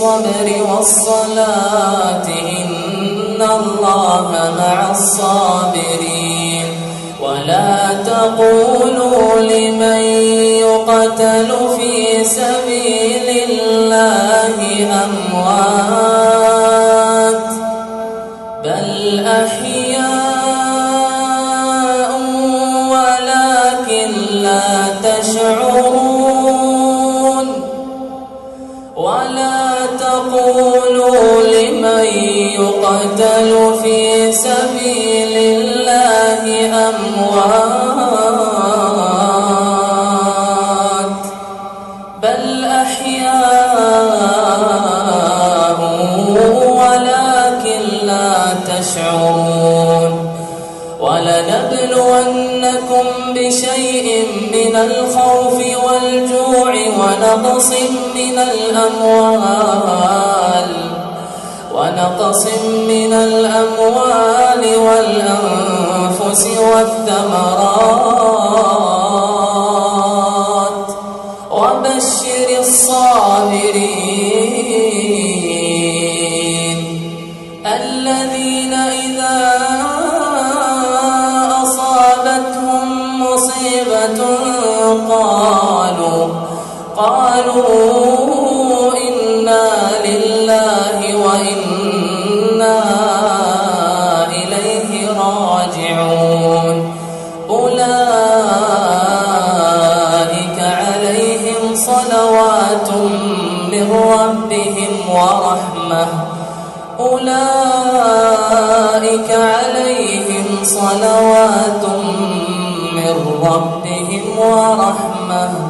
بالصبر والصلاة إن الله مع الصابرين. ولا تقولوا لمن يقتل في سبيل الله أموات بل أحياء ولا تقولوا لمن يقتل في سبيل الله أموات بشيء من الخوف والجوع ونقص من الأموال. ونقص من الأموال والأنفس والثمرات. قالوا إنا لله وإنا إليه راجعون. أولئك عليهم صلوات من ربهم ورحمة. أولئك عليهم صلوات من ربهم ورحمة.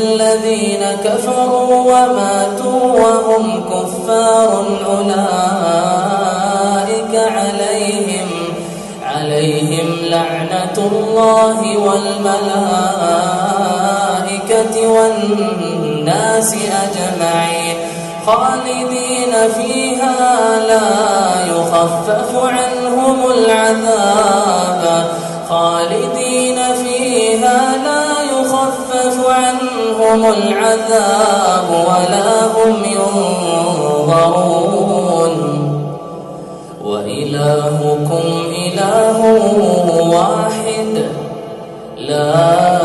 الذين كفروا وماتوا وهم كفار أولئك عليهم عليهم لعنة الله والملائكة والناس أجمعين. خالدين فيها لا يخفف عنهم العذاب. خالدين فيها لا عنهم العذاب ولا هم ينظرون. وإلهكم إله واحد. لا